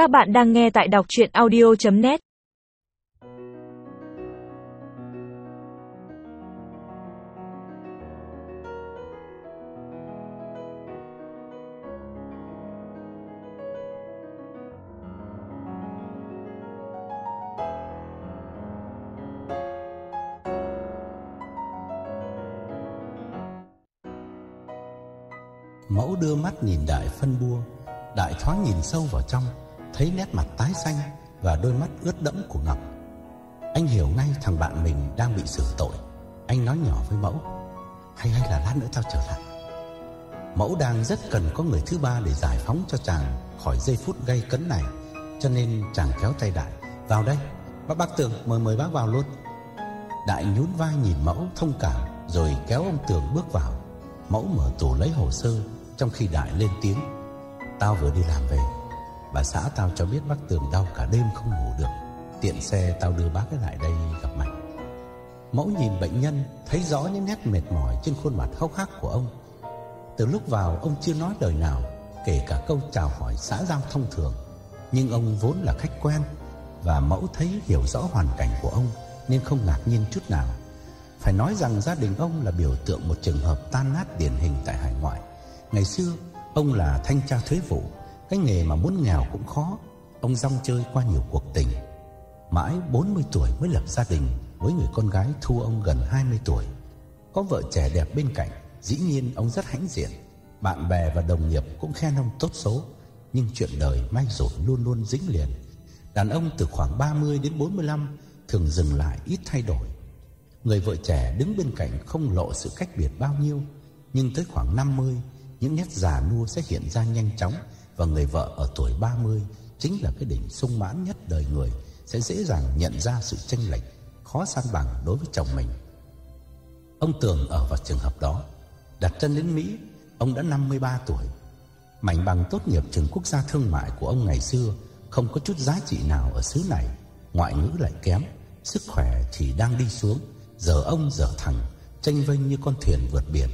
Các bạn đang nghe tại đọc chuyện audio.net Mẫu đưa mắt nhìn đại phân bua, Đại thoáng nhìn sâu vào trong. Thấy nét mặt tái xanh Và đôi mắt ướt đẫm của Ngọc. Anh hiểu ngay thằng bạn mình đang bị xử tội. Anh nói nhỏ với mẫu. Hay hay là lát nữa tao trở lại. Mẫu đang rất cần có người thứ ba Để giải phóng cho chàng Khỏi giây phút gây cấn này. Cho nên chàng kéo tay Đại. Vào đây, Bác bác Tường, mời mời bác vào luôn. Đại nhún vai nhìn mẫu thông cảm, Rồi kéo ông Tường bước vào. Mẫu mở tủ lấy hồ sơ, Trong khi Đại lên tiếng. Tao vừa đi làm về. Bà xã tao cho biết bác Tường đau cả đêm không ngủ được. Tiện xe tao đưa bác ấy lại đây gặp mày. Mẫu nhìn bệnh nhân, Thấy rõ những nét mệt mỏi Trên khuôn mặt hốc hác của ông. Từ lúc vào, ông chưa nói lời nào, Kể cả câu chào hỏi xã giao thông thường. Nhưng ông vốn là khách quen, Và mẫu thấy hiểu rõ hoàn cảnh của ông, Nên không ngạc nhiên chút nào. Phải nói rằng gia đình ông là biểu tượng Một trường hợp tan nát điển hình tại hải ngoại. Ngày xưa, Ông là thanh tra thuế vụ cái nghề mà muốn nghèo cũng khó. Ông rong chơi qua nhiều cuộc tình. Mãi 40 tuổi mới lập gia đình Với người con gái thu ông gần 20 tuổi. Có vợ trẻ đẹp bên cạnh, Dĩ nhiên ông rất hãnh diện. Bạn bè và đồng nghiệp cũng khen ông tốt số. Nhưng chuyện đời may rủi luôn luôn dính liền. Đàn ông từ khoảng 30 đến 45 Thường dừng lại ít thay đổi. Người vợ trẻ đứng bên cạnh không lộ sự cách biệt bao nhiêu. Nhưng tới khoảng 50 những nét già nua sẽ hiện ra nhanh chóng và người vợ ở tuổi 30 chính là cái đỉnh sung mãn nhất đời người sẽ dễ dàng nhận ra sự chênh lệch khó san bằng đối với chồng mình. Ông Tường ở vào trường hợp đó, đặt chân đến Mỹ, ông đã 53 tuổi. Mảnh bằng tốt nghiệp trường quốc gia thương mại của ông ngày xưa không có chút giá trị nào ở xứ này, ngoại ngữ lại kém, sức khỏe thì đang đi xuống, giờ ông giờ thằng, tranh vênh như con thuyền vượt biển.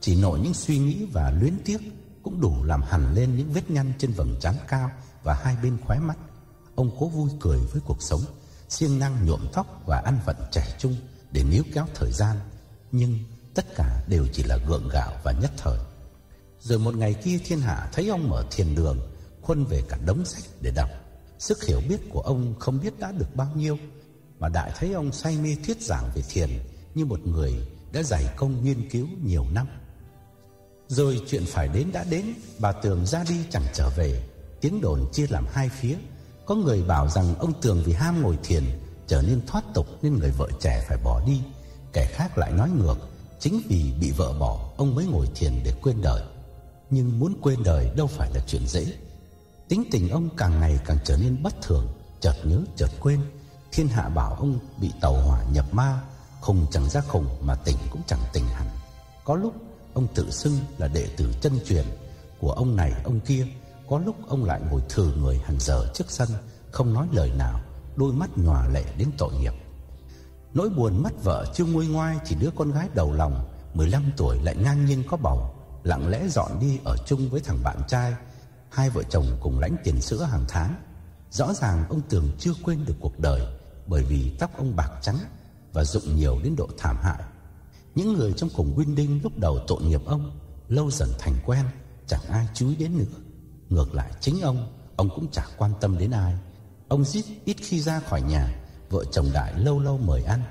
Chỉ nổi những suy nghĩ và luyến tiếc cũng đủ làm hẳn lên những vết nhăn trên vầng trán cao Và hai bên khóe mắt. Ông cố vui cười với cuộc sống, siêng năng nhuộm tóc và ăn vận trẻ trung Để níu kéo thời gian, Nhưng tất cả đều chỉ là gượng gạo và nhất thời. Rồi một ngày kia thiên hạ thấy ông mở thiền đường, Khuân về cả đống sách để đọc. Sức hiểu biết của ông không biết đã được bao nhiêu, Mà đại thấy ông say mê thuyết giảng về thiền Như một người đã dày công nghiên cứu nhiều năm rồi chuyện phải đến đã đến, Bà Tường ra đi chẳng trở về. Tiếng đồn chia làm hai phía. Có người bảo rằng ông Tường vì ham ngồi thiền, Trở nên thoát tục Nên người vợ trẻ phải bỏ đi. Kẻ khác lại nói ngược, Chính vì bị vợ bỏ, Ông mới ngồi thiền để quên đời. Nhưng muốn quên đời đâu phải là chuyện dễ. Tính tình ông càng ngày càng trở nên bất thường, Chợt nhớ, chợt quên. Thiên hạ bảo ông bị tàu hỏa nhập ma Khùng chẳng ra khùng Mà tỉnh cũng chẳng tỉnh hẳn. Có lúc Ông tự xưng là đệ tử chân truyền Của ông này, ông kia. Có lúc ông lại ngồi thử người hàng giờ trước sân, Không nói lời nào, Đôi mắt nhòa lệ đến tội nghiệp. Nỗi buồn mất vợ chưa nguôi ngoai Chỉ đứa con gái đầu lòng 15 tuổi lại ngang nhiên có bầu, Lặng lẽ dọn đi ở chung với thằng bạn trai. Hai vợ chồng cùng lãnh tiền sữa hàng tháng. Rõ ràng ông Tường chưa quên được cuộc đời Bởi vì tóc ông bạc trắng Và rụng nhiều đến độ thảm hại những người trong cùng Winding lúc đầu tội nghiệp ông, Lâu dần thành quen, Chẳng ai chú ý đến nữa. Ngược lại chính ông Ông cũng chẳng quan tâm đến ai. Ông giết ít khi ra khỏi nhà, Vợ chồng Đại lâu lâu mời ăn.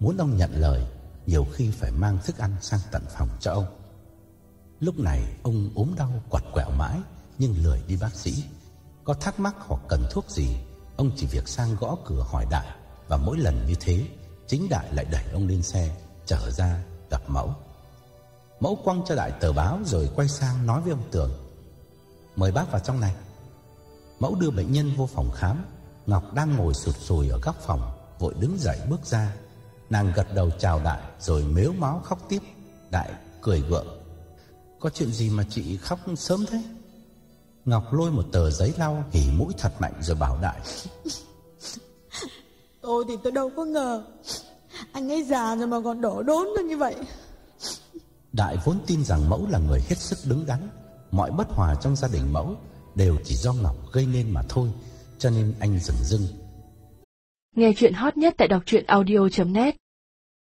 Muốn ông nhận lời, Nhiều khi phải mang thức ăn sang tận phòng cho ông. Lúc này ông ốm đau quặt quẹo mãi, Nhưng lười đi bác sĩ. Có thắc mắc hoặc cần thuốc gì, Ông chỉ việc sang gõ cửa hỏi Đại. Và mỗi lần như thế, Chính Đại lại đẩy ông lên xe trở ra gặp mẫu. Mẫu quăng cho đại tờ báo rồi quay sang nói với ông Tường. Mời bác vào trong này. Mẫu đưa bệnh nhân vô phòng khám. Ngọc đang ngồi sụt sùi ở góc phòng, vội đứng dậy bước ra. Nàng gật đầu chào đại rồi mếu máu khóc tiếp. Đại cười gượng. Có chuyện gì mà chị khóc sớm thế? Ngọc lôi một tờ giấy lau hỉ mũi thật mạnh rồi bảo đại. Tôi thì tôi đâu có ngờ anh ấy già rồi mà còn đổ đốn ra như vậy Đại vốn tin rằng mẫu là người hết sức đứng đắn Mọi bất hòa trong gia đình mẫu đều chỉ do Ngọc gây nên mà thôi, cho nên anh dừng dưng. Nghe chuyện hot nhất tại đọc truyện audio.net